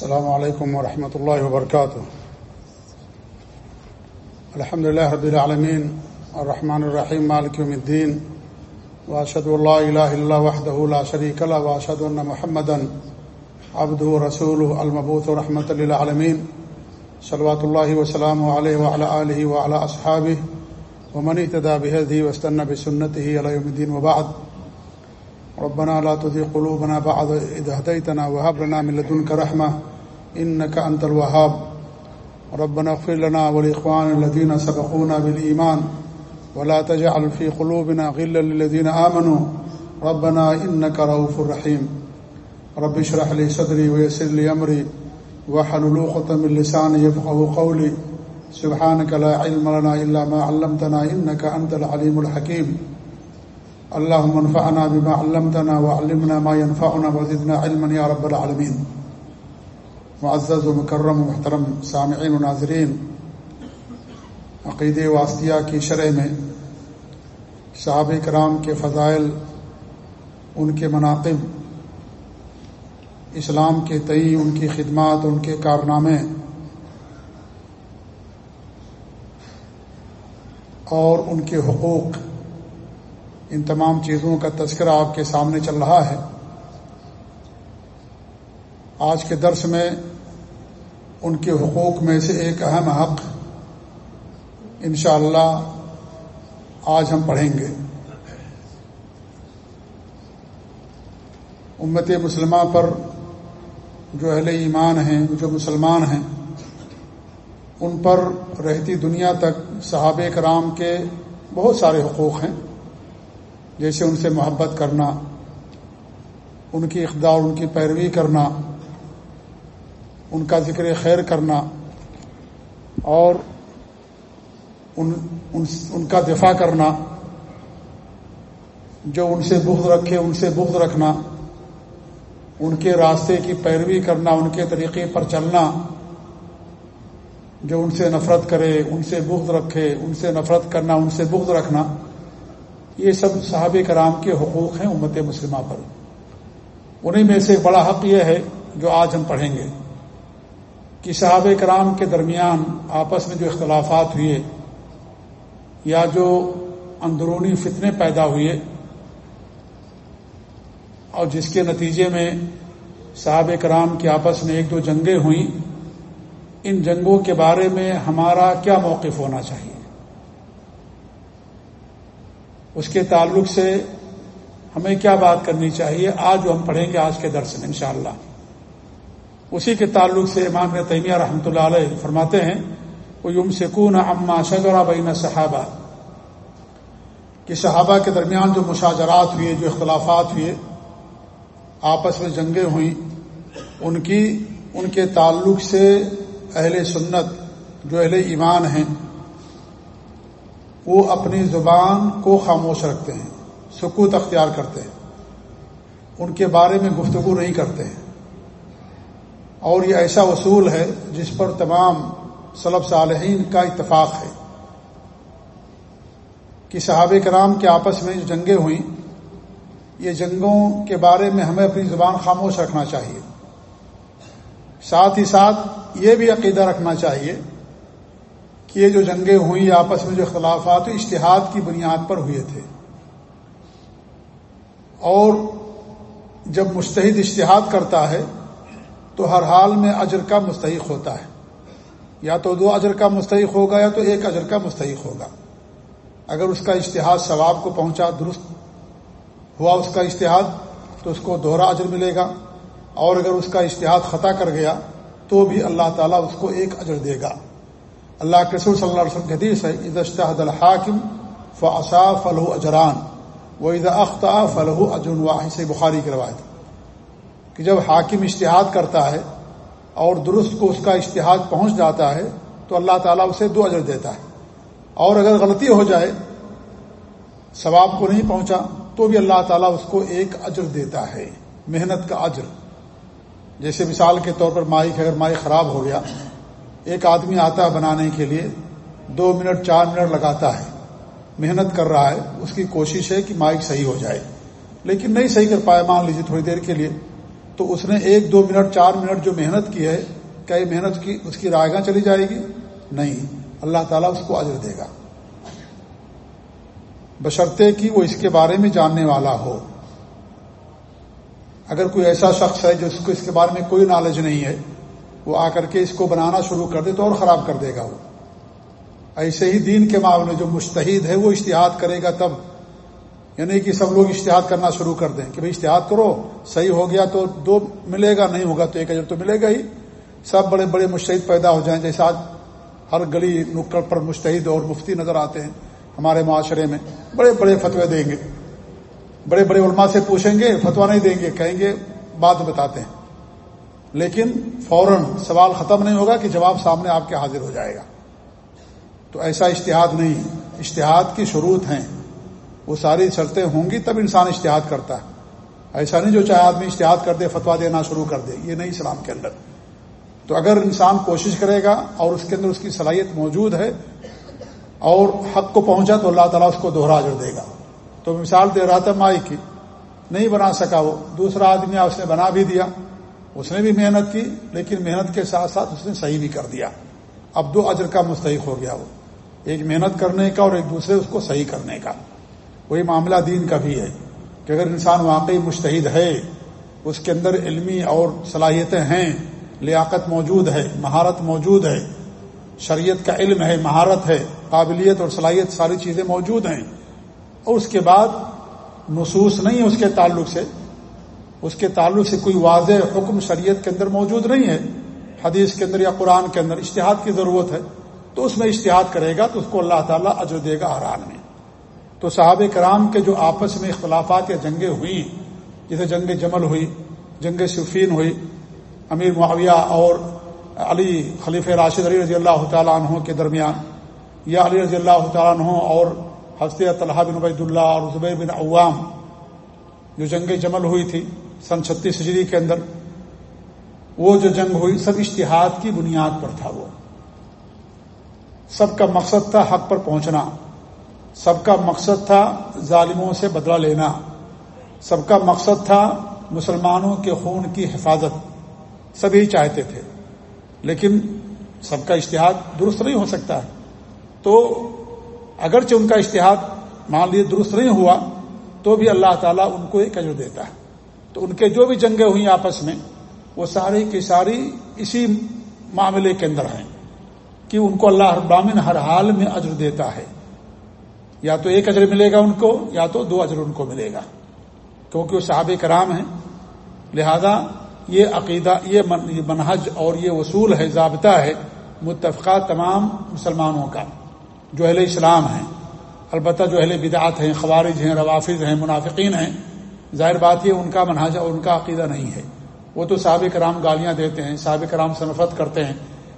السلام علیکم ورحمۃ اللہ وبرکاتہ الحمد لله رب العالمين، الرحمن الرحيم، مالك يوم الدين واشهد ان لا اله الا الله وحده لا شريك له واشهد ان محمدا عبده ورسوله المبعوث رحمه للعالمين، صلوات الله وسلامه عليه وعلى اله وعلى اصحابه ومن اهتدى بهديه واستنى بسنته الى يوم الدين وبعد. ربنا لا تذيق قلوبنا بعد إذ هديتنا وهب لنا من لدنك رحمة إنك أنت الوهاب. ربنا اغفر لنا ولإخوان الذين سبقونا بالإيمان ولا تجعل في قلوبنا غلا للذين آمنوا. ربنا إنك روف رحيم. رب اشرح لي صدري ويسر لي أمري وحل لوقة من لساني يفقه قولي. سبحانك لا علم لنا إلا ما علمتنا إنك أنت العليم الحكيم. اللهم انفعنا بما علمتنا وعلمنا ما ينفعنا وزدنا علما يا رب العالمين. معزز و مکرم و محترم سامعین و ناظرین عقید واسطیہ کی شرح میں صحابہ کرام کے فضائل، ان کے مناقب، اسلام کے تئیں ان کی خدمات، ان کے کارنامے، اور ان کے حقوق ان تمام چیزوں کا تذکرہ آپ کے سامنے چل رہا ہے۔ آج کے درس میں ان کے حقوق میں سے ایک اہم حق انشاءاللہ اللہ آج ہم پڑھیں گے۔ امت مسلمہ پر جو اہل ایمان ہیں، جو مسلمان ہیں، ان پر رہتی دنیا تک صحابہ کرام کے بہت سارے حقوق ہیں۔ جیسے ان سے محبت کرنا ان کی اقدار ان کی پیروی کرنا ان کا ذکر خیر کرنا اور ان ان, ان کا دفاع کرنا جو ان سے بغض رکھے ان سے بغض رکھنا ان کے راستے کی پیروی کرنا ان کے طریقے پر چلنا جو ان سے نفرت کرے ان سے بغض رکھے ان سے نفرت کرنا ان سے بغض رکھنا یہ سب صحاب کرام کے حقوق ہیں امت مسلمہ پر۔ انہیں میں سے ایک بڑا حق یہ ہے جو آج ہم پڑھیں گے کہ صحاب کرام کے درمیان آپس میں جو اختلافات ہوئے یا جو اندرونی فتنے پیدا ہوئے اور جس کے نتیجے میں صحاب کرام کی آپس میں ایک دو جنگیں ہوئیں، ان جنگوں کے بارے میں ہمارا کیا موقف ہونا چاہیے؟ اس کے تعلق سے ہمیں کیا بات کرنی چاہیے؟ آج جو ہم پڑھیں گے آج کے درس میں، انشاءاللہ۔ اسی کے تعلق سے امام تیمیہ رحمۃ اللہ علیہ فرماتے ہیں وہ یم سکون اما شجرا بین صحابہ کہ صحابہ کے درمیان جو مشاجرات ہوئے، جو اختلافات ہوئے، آپس میں جنگیں ہوئیں، ان کی، ان کے تعلق سے اہل سنت، جو اہل ایمان ہیں وہ اپنی زبان کو خاموش رکھتے ہیں، سکوت اختیار کرتے ہیں۔ ان کے بارے میں گفتگو نہیں کرتے ہیں۔ اور یہ ایسا اصول ہے جس پر تمام صلب صالحین کا اتفاق ہے۔ کہ صحابہ کرام کے آپس میں جو جنگیں ہوئیں، یہ جنگوں کے بارے میں ہمیں اپنی زبان خاموش رکھنا چاہیے۔ ساتھ ہی ساتھ یہ بھی عقیدہ رکھنا چاہیے کہ یہ جو جنگیں ہوئیں آپس میں جو اختلافات اشتہاد کی بنیاد پر ہوئے تھے۔ اور جب مستحد اشتہاد کرتا ہے، تو ہر حال میں اجر کا مستحق ہوتا ہے۔ یا تو دو اجر کا مستحق ہوگا، یا تو ایک اجر کا مستحق ہوگا۔ اگر اس کا اشتہاد ثواب کو پہنچا، درست ہوا اس کا اشتہاد، تو اس کو دوہرا اجر ملے گا۔ اور اگر اس کا اشتہاد خطا کر گیا، تو بھی اللہ تعالیٰ اس کو ایک اجر دے گا۔ اللہ کے رسول صلی اللہ علیہ وسلم کی حدیث ہے عید اشتحد الحاکم فصا فلح اجران و عید اختہ فلح اجن واحد. سے بخاری کی روایت کہ جب حاکم اشتہاد کرتا ہے اور درست کو اس کا اشتہاد پہنچ جاتا ہے، تو اللہ تعالیٰ اسے دو اجر دیتا ہے۔ اور اگر غلطی ہو جائے، ثواب کو نہیں پہنچا، تو بھی اللہ تعالیٰ اس کو ایک اجر دیتا ہے، محنت کا اجر۔ جیسے مثال کے طور پر مائک اگر مائک خراب ہو گیا ایک آدمی آتا ہے بنانے کے لیے، دو منٹ، چار منٹ لگاتا ہے، محنت کر رہا ہے، اس کی کوشش ہے کہ مائک صحیح ہو جائے۔ لیکن نہیں صحیح کر پائے مان لیجیے تھوڑی دیر کے لیے۔ تو اس نے ایک، دو منٹ، چار منٹ جو محنت کی ہے، کیا یہ محنت کی، اس کی رائے گاہ چلی جائے گی؟ نہیں۔ اللہ تعالیٰ اس کو اجر دے گا۔ بشرطے کی وہ اس کے بارے میں جاننے والا ہو۔ اگر کوئی ایسا شخص ہے جس کو اس کے بارے میں کوئی نالج نہیں ہے وہ آ کر کے اس کو بنانا شروع کر دے تو اور خراب کر دے گا وہ۔ ایسے ہی دین کے معاملے جو مشتحد ہے وہ اشتہاد کرے گا تب۔ یعنی کہ سب لوگ اشتہاد کرنا شروع کر دیں کہ بھائی اشتہاد کرو، صحیح ہو گیا تو دو ملے گا، نہیں ہوگا تو ایک اجر تو ملے گا ہی۔ سب بڑے بڑے مشتحد پیدا ہو جائیں جیسا ہر گلی نکڑ پر مشتحد اور مفتی نظر آتے ہیں ہمارے معاشرے میں۔ بڑے بڑے فتوے دیں گے۔ بڑے بڑے علماء سے پوچھیں گے فتوا نہیں دیں گے، کہیں گے، بات بتاتے ہیں۔ لیکن فوراً سوال ختم نہیں ہوگا کہ جواب سامنے آپ کے حاضر ہو جائے گا۔ تو ایسا اشتہاد نہیں اشتہاد کی شروط ہیں۔ وہ ساری شرطیں ہوں گی تب انسان اشتہاد کرتا ہے۔ ایسا نہیں جو چاہے آدمی اشتہاد کر دے فتوا دینا شروع کر دے۔ یہ نہیں اسلام کے اندر۔ تو اگر انسان کوشش کرے گا اور اس کے اندر اس کی صلاحیت موجود ہے اور حق کو پہنچا تو اللہ تعالیٰ اس کو دوہرا جڑ دے گا۔ تو مثال دے رہا تھا مائی کی۔ نہیں بنا سکا وہ۔ دوسرا آدمی اس نے بنا بھی دیا۔ اس نے بھی محنت کی، لیکن محنت کے ساتھ ساتھ اس نے صحیح بھی کر دیا۔ اب دو اجر کا مستحق ہو گیا وہ۔ ایک محنت کرنے کا اور ایک دوسرے اس کو صحیح کرنے کا۔ وہی معاملہ دین کا بھی ہے کہ اگر انسان واقعی مشتحد ہے، اس کے اندر علمی اور صلاحیتیں ہیں، لیاقت موجود ہے، مہارت موجود ہے، شریعت کا علم ہے، مہارت ہے، قابلیت اور صلاحیت ساری چیزیں موجود ہیں، اور اس کے بعد نصوص نہیں اس کے تعلق سے اس کے تعلق سے کوئی واضح حکم شریعت کے اندر موجود نہیں ہے، حدیث کے اندر یا قرآن کے اندر اشتہاد کی ضرورت ہے، تو اس میں اشتہاد کرے گا تو اس کو اللہ تعالیٰ اجر دے گا حران میں۔ تو صحابہ کرام کے جو آپس میں اختلافات یا جنگیں ہوئیں جیسے جنگ جمل ہوئی، جنگ صفین ہوئی، امیر معاویہ اور علی خلیف راشد علی رضی اللہ تعالیٰ عنہ کے درمیان، یا علی رضی اللہ تعالیٰ عنہ اور حضرت طلحہ بن عبید اللہ اور زبیر بن عوام، جو جنگ جمل ہوئی تھی سن چھتیس ہجری کے اندر وہ جو جنگ ہوئی، سب اشتہاد کی بنیاد پر تھا وہ۔ سب کا مقصد تھا حق پر پہنچنا۔ سب کا مقصد تھا ظالموں سے بدلہ لینا۔ سب کا مقصد تھا مسلمانوں کے خون کی حفاظت۔ سبھی چاہتے تھے۔ لیکن سب کا اشتہاد درست نہیں ہو سکتا۔ ہے تو اگرچہ ان کا اشتہاد مان لیے درست نہیں ہوا، تو بھی اللہ تعالیٰ ان کو ایک اجر دیتا ہے۔ تو ان کے جو بھی جنگیں ہوئی آپس میں، وہ ساری کی ساری اسی معاملے کے اندر ہیں کہ ان کو اللہ ابامن ہر حال میں اجر دیتا ہے۔ یا تو ایک اجر ملے گا ان کو، یا تو دو اجر ان کو ملے گا۔ کیونکہ وہ صحابہ کرام ہیں۔ لہذا یہ عقیدہ، یہ منہج اور یہ وصول ہے، ضابطہ ہے متفقہ تمام مسلمانوں کا۔ جو اہل اسلام ہیں، البتہ جو اہل بدعات ہیں، خوارج ہیں، روافظ ہیں، منافقین ہیں ظاہر بات یہ ان کا منہج ان کا عقیدہ نہیں ہے۔ وہ تو صحابہ کرام گالیاں دیتے ہیں، صحابہ کرام سے نفرت کرتے ہیں،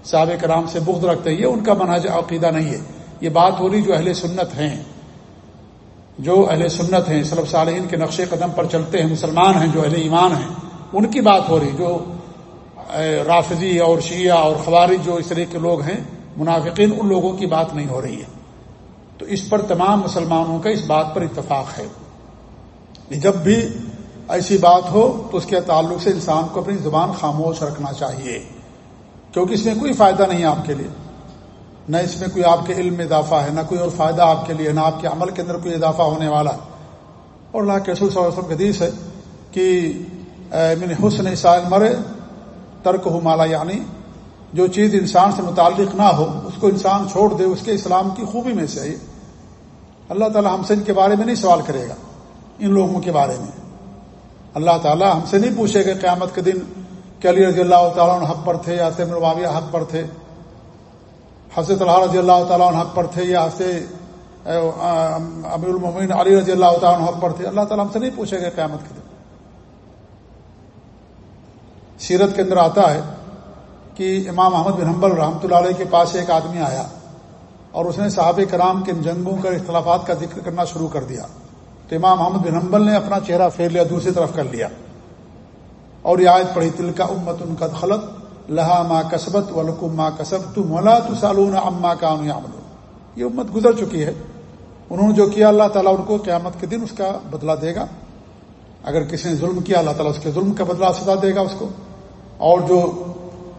صحابہ کرام سے بغض رکھتے ہیں، یہ ان کا منہج عقیدہ نہیں ہے۔ یہ بات ہو رہی جو اہل سنت ہیں۔ جو اہل سنت ہیں صلب صالحین کے نقش قدم پر چلتے ہیں، مسلمان ہیں، جو اہل ایمان ہیں، ان کی بات ہو رہی جو رافضی اور شیعہ اور خوارج جو اس طرح کے لوگ ہیں، منافقین، ان لوگوں کی بات نہیں ہو رہی ہے۔ تو اس پر تمام مسلمانوں کا اس بات پر اتفاق ہے۔ جب بھی ایسی بات ہو تو اس کے تعلق سے انسان کو اپنی زبان خاموش رکھنا چاہیے، کیونکہ اس میں کوئی فائدہ نہیں ہے آپ کے لیے۔ نہ اس میں کوئی آپ کے علم میں اضافہ ہے، نہ کوئی اور فائدہ آپ کے لیے، نہ آپ کے عمل کے اندر کوئی اضافہ ہونے والا۔ اور اللہ کے رسول صلی اللہ علیہ وسلم کے حدیث ہے کہ من حسن سائل مرے ترک ہو مالا یعنی جو چیز انسان سے متعلق نہ ہو، اس کو انسان چھوڑ دے، اس کے اسلام کی خوبی میں سے اللہ تعالیٰ ہم سے ان کے بارے میں نہیں سوال کرے گا۔ ان لوگوں کے بارے میں۔ اللہ تعالیٰ ہم سے نہیں پوچھے گا قیامت کے دن کہ علی رضی اللہ تعالیٰ عنہ حق پر تھے یا سے معاویہ حق پر تھے۔ حضرت اللہ رضی اللہ تعالیٰ عنہ حق پر تھے یا سے امیر المین علی رضی اللہ تعالیٰ عنہ حق پر تھے۔ اللہ تعالیٰ ہم سے نہیں پوچھے گا قیامت کے دن۔ سیرت کے اندر آتا ہے کہ امام احمد بن حنبل رحمۃ اللہ علیہ کے پاس ایک آدمی آیا اور اس نے صحابہ کرام کے جنگوں کا اختلافات کا ذکر کرنا شروع کر دیا۔ تو امام محمد بن حنبل نے اپنا چہرہ پھیر لیا، دوسری طرف کر لیا۔ اور یہ آیت پڑھی تل کا امت ان کا خلط لہا ماں کسبت ولکم ماں کسب تم ولا تو سالون اما کا یہ امت گزر چکی ہے۔ انہوں نے جو کیا، اللہ تعالیٰ ان کو قیامت کے دن اس کا بدلہ دے گا۔ اگر کسی نے ظلم کیا، اللہ تعالیٰ اس کے ظلم کا بدلہ سزا دے گا اس کو۔ اور جو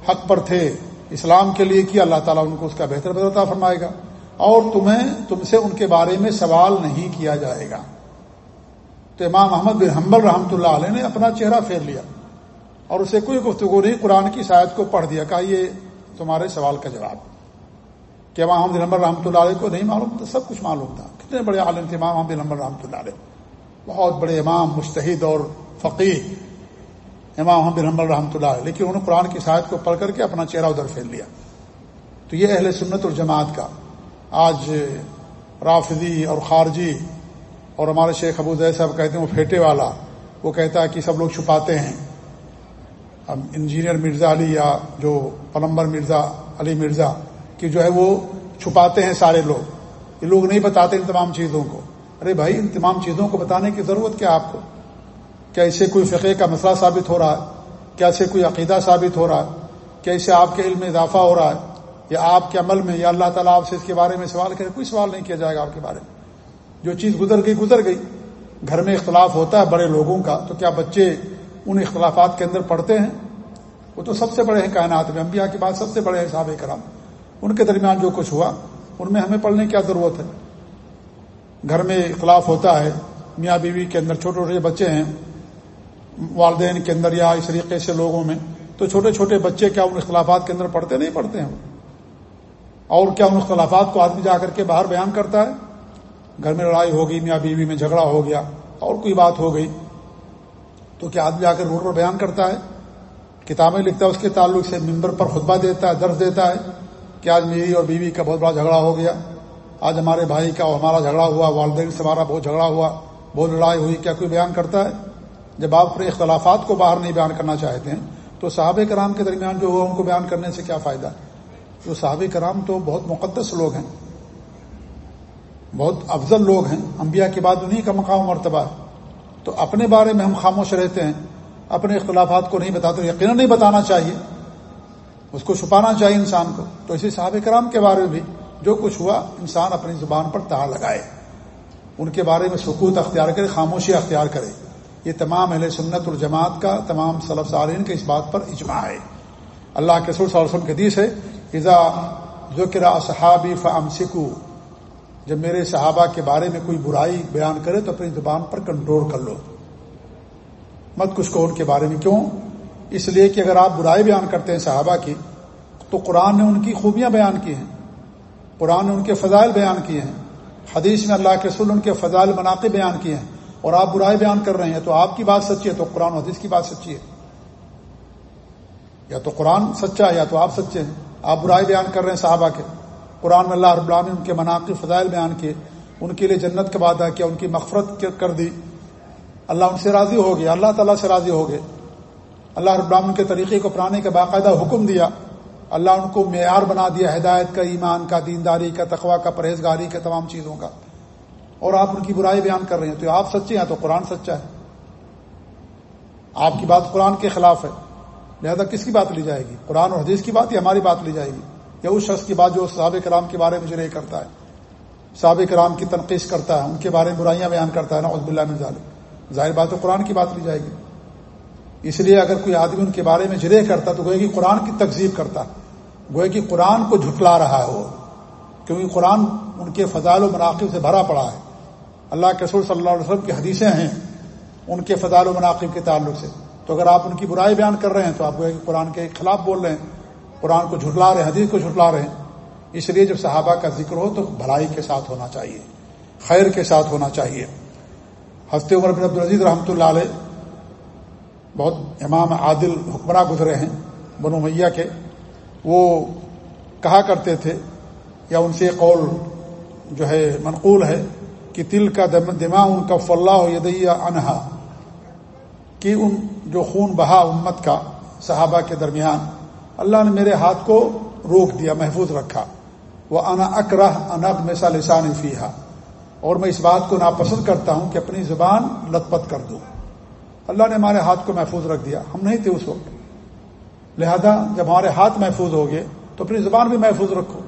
حق پر تھے، اسلام کے لیے کیا، اللہ تعالیٰ ان کو اس کا بہتر بدلتا فرمائے گا۔ اور تمہیں، تم سے ان کے بارے میں سوال نہیں کیا جائے گا۔ تو امام احمد بن حمبل رحمۃ اللہ علیہ نے اپنا چہرہ پھیر لیا اور اسے کوئی گفتگو نہیں، قرآن کی شاید کو پڑھ دیا، کہا یہ تمہارے سوال کا جواب۔ کہ امام احمد نمبر رحمۃ اللہ علیہ کو نہیں معلوم تھا، سب کچھ معلوم تھا۔ کتنے بڑے عالم تھے امام احمد نمبر رحمۃ اللہ علیہ۔ بہت بڑے امام مشتحد اور فقیر امام احمد نمبر رحمۃ اللہ علیہ۔ لیکن انہوں نے قرآن کی شاید کو پڑھ کر کے اپنا چہرہ ادھر پھیر لیا۔ تو یہ اہل سنت اور جماعت کا، آج رافضی اور خارجی اور ہمارے شیخ ابو زید صاحب کہتے ہیں وہ پھیٹے والا، وہ کہتا ہے کہ سب لوگ چھپاتے ہیں۔ اب انجینئر مرزا علی یا جو پلمبر مرزا علی مرزا کہ جو ہے وہ چھپاتے ہیں سارے لوگ۔ یہ لوگ نہیں بتاتے ان تمام چیزوں کو۔ ارے بھائی، ان تمام چیزوں کو بتانے کی ضرورت کیا آپ کو؟ کیا اسے کوئی فقے کا مسئلہ ثابت ہو رہا ہے؟ کیا اسے کوئی عقیدہ ثابت ہو رہا ہے؟ کیا اسے آپ کے علم میں اضافہ ہو رہا ہے؟ یا آپ کے عمل میں یا اللہ تعالیٰ آپ سے اس کے بارے میں سوال کرے؟ کوئی سوال نہیں کیا جائے گا آپ کے بارے میں۔ جو چیز گزر گئی گزر گئی۔ گھر میں اختلاف ہوتا ہے بڑے لوگوں کا، تو کیا بچے ان اختلافات کے اندر پڑھتے ہیں؟ وہ تو سب سے بڑے ہیں کائنات میں، انبیاء کی بات سب سے بڑے ہیں صحابہ کرام۔ ان کے درمیان جو کچھ ہوا، ان میں ہمیں پڑھنے کی کیا ضرورت ہے؟ گھر میں اختلاف ہوتا ہے، میاں بیوی کے اندر چھوٹے چھوٹے بچے ہیں، والدین کے اندر یا اس طریقے سے لوگوں میں، تو چھوٹے چھوٹے بچے کیا ان اختلافات کے اندر پڑھتے نہیں پڑھتے ہیں؟ اور کیا ان اختلافات کو آدمی جا کر کے باہر بیان کرتا ہے؟ گھر میں لڑائی ہو گئی، میاں بیوی میں جھگڑا ہو گیا، اور کوئی بات ہو گئی۔ تو کیا آدمی آ کر روڈ پر بیان کرتا ہے؟ کتابیں لکھتا ہے، اس کے تعلق سے ممبر پر خطبہ دیتا ہے درد دیتا ہے۔ کہ آج میری اور بیوی کا بہت بڑا جھگڑا ہو گیا؟ آج ہمارے بھائی کا اور ہمارا جھگڑا ہوا، والدین سے ہمارا بہت جھگڑا ہوا، بہت لڑائی ہوئی، کیا کوئی بیان کرتا ہے؟ جب آپ اپنے اختلافات کو باہر نہیں بیان کرنا چاہتے ہیں، تو صحابہ کرام کے درمیان جو ہوا، ان کو بیان کرنے سے کیا فائدہ؟ جو صحابہ کرام تو بہت مقدس لوگ ہیں۔ بہت افضل لوگ ہیں، انبیاء کے بعد انہیں کا مقام مرتبہ۔ تو اپنے بارے میں ہم خاموش رہتے ہیں، اپنے اختلافات کو نہیں بتاتے، یقیناً نہیں بتانا چاہیے، اس کو چھپانا چاہیے انسان کو۔ تو اسی صحابہ کرام کے بارے میں بھی جو کچھ ہوا، انسان اپنی زبان پر تہا لگائے۔ ان کے بارے میں سکوت اختیار کرے، خاموشی اختیار کرے۔ یہ تمام اہل سنت الجماعت کا، تمام صلف سالین کے اس بات پر اجماع ہے۔ اللہ کے سر وسلم کے دیس ہے ایزا ذکر صحابی فام سکو جب میرے صحابہ کے بارے میں کوئی برائی بیان کرے تو اپنی زبان پر کنٹرول کر لو۔ مت کچھ کو ان کے بارے میں۔ کیوں؟ اس لیے کہ اگر آپ برائی بیان کرتے ہیں صحابہ کی، تو قرآن نے ان کی خوبیاں بیان کی ہیں۔ قرآن نے ان کے فضائل بیان کیے ہیں۔ حدیث میں اللہ کے رسول ان کے فضائل مناقب بیان کیے ہیں۔ اور آپ برائی بیان کر رہے ہیں، تو آپ کی بات سچی ہے، تو قرآن و حدیث کی بات سچی ہے۔ یا تو قرآن سچا ہے یا تو آپ سچے ہیں۔ آپ برائی بیان کر رہے ہیں صحابہ کے۔ قرآن اللہ رب العالمین ان کے مناقب فضائل بیان کیے، ان کے لیے جنت کا وعدہ کیا، ان کی مغفرت کر دی۔ اللہ ان سے راضی ہو گیا، اللہ تعالیٰ سے راضی ہو گئے۔ اللہ رب العالمین کے طریقے کو اپنانے کا باقاعدہ حکم دیا۔ اللہ ان کو معیار بنا دیا، ہدایت کا، ایمان کا، دینداری کا تقوا کا، پرہیزگاری کا، تمام چیزوں کا۔ اور آپ ان کی برائی بیان کر رہے ہیں، تو آپ سچے ہیں، تو قرآن سچا ہے۔ آپ کی بات قرآن کے خلاف ہے، لہذا کس کی بات لی جائے گی؟ قرآن اور حدیث کی بات یا ہماری بات لی جائے گی؟ یا اس شخص کی بات جو صحابہ کرام کے بارے میں جرے کرتا ہے۔ صحابہ کرام کی تنقید کرتا ہے، ان کے بارے میں برائیاں بیان کرتا ہے نا عزب اللہ ظالم ظاہر بات تو قرآن کی بات لی جائے گی۔ اس لیے اگر کوئی آدمی ان کے بارے میں جرے کرتا تو گوئے کہ قرآن کی تقزیب کرتا گوئے کہ قرآن کو جھٹلا رہا ہے وہ کیونکہ قرآن ان کے فضائل و مناقب سے بھرا پڑا ہے۔ اللہ کے رسول صلی اللہ علیہ وسلم کی حدیثیں ہیں ان کے فضائل و مناقب کے تعلق سے۔ تو اگر آپ ان کی برائی بیان کر رہے ہیں تو آپ کو قرآن کے خلاف بول رہے ہیں۔ قرآن کو جھٹلا رہے ہیں، حدیث کو جھٹلا رہے ہیں۔ اس لیے جب صحابہ کا ذکر ہو تو بھلائی کے ساتھ ہونا چاہیے، خیر کے ساتھ ہونا چاہیے۔ ہنستے عمر بن عبدالعزیز رحمۃ اللہ علیہ بہت امام عادل حکمراں گزرے ہیں، بنو میاں کے۔ وہ کہا کرتے تھے، یا ان سے قول جو ہے منقول ہے کہ تل کا دماغ ان کا فلاح یدیہ انہا کہ ان جو خون بہا امت کا صحابہ کے درمیان اللہ نے میرے ہاتھ کو روک دیا، محفوظ رکھا۔ وہ انا اکرہ انب میں لسان فیحا اور میں اس بات کو ناپسند کرتا ہوں کہ اپنی زبان لت پت کر دوں اللہ نے ہمارے ہاتھ کو محفوظ رکھ دیا۔ ہم نہیں تھے اس وقت۔ لہذا جب ہمارے ہاتھ محفوظ ہو گئے، تو اپنی زبان بھی محفوظ رکھو۔